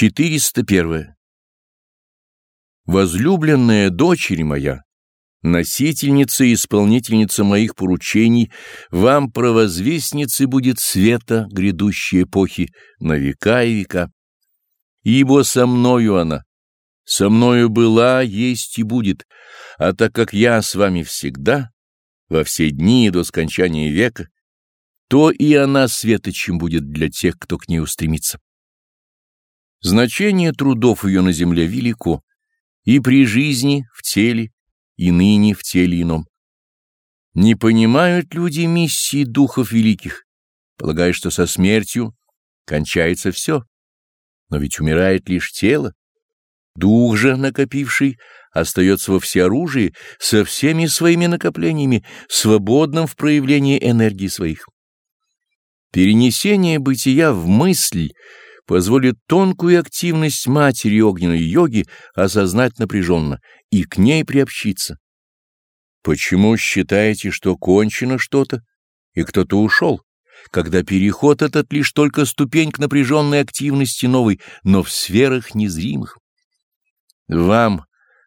401. Возлюбленная дочери моя, носительница и исполнительница моих поручений, вам провозвестницей будет света грядущей эпохи на века и века. Ибо со мною она, со мною была, есть и будет, а так как я с вами всегда, во все дни до скончания века, то и она светочем будет для тех, кто к ней устремится. Значение трудов ее на земле велико, и при жизни в теле, и ныне в теле ином. Не понимают люди миссии духов великих, полагая, что со смертью кончается все. Но ведь умирает лишь тело. Дух же, накопивший, остается во всеоружии со всеми своими накоплениями, свободным в проявлении энергии своих. Перенесение бытия в мысль — позволит тонкую активность матери огненной йоги осознать напряженно и к ней приобщиться. Почему считаете, что кончено что-то и кто-то ушел, когда переход этот лишь только ступень к напряженной активности новой, но в сферах незримых? Вам,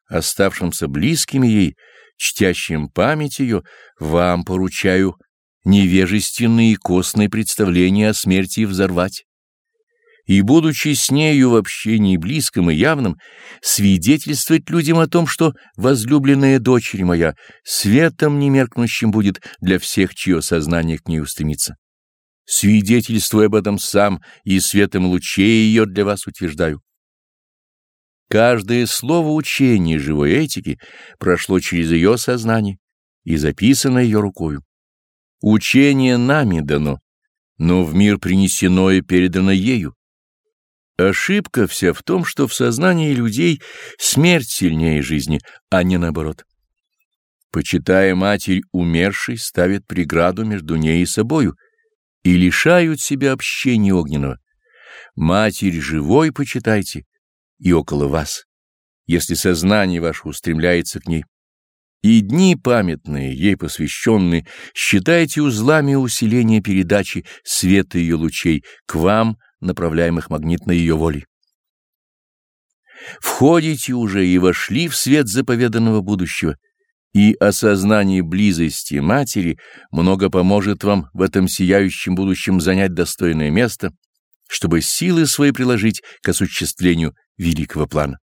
оставшимся близкими ей, чтящим память ее, вам поручаю невежественные и костные представления о смерти взорвать и, будучи с нею в общении близком и явном, свидетельствовать людям о том, что возлюбленная дочерь моя светом немеркнущим будет для всех, чье сознание к ней устремится. Свидетельствуя об этом сам и светом лучей ее для вас утверждаю. Каждое слово учения живой этики прошло через ее сознание и записано ее рукою. Учение нами дано, но в мир принесено и передано ею. Ошибка вся в том, что в сознании людей смерть сильнее жизни, а не наоборот. Почитая Матерь умершей, ставят преграду между ней и собою и лишают себя общения огненного. Матерь живой почитайте и около вас, если сознание ваше устремляется к ней. И дни памятные, ей посвященные, считайте узлами усиления передачи света ее лучей к вам, направляемых магнитной ее волей. Входите уже и вошли в свет заповеданного будущего, и осознание близости матери много поможет вам в этом сияющем будущем занять достойное место, чтобы силы свои приложить к осуществлению великого плана.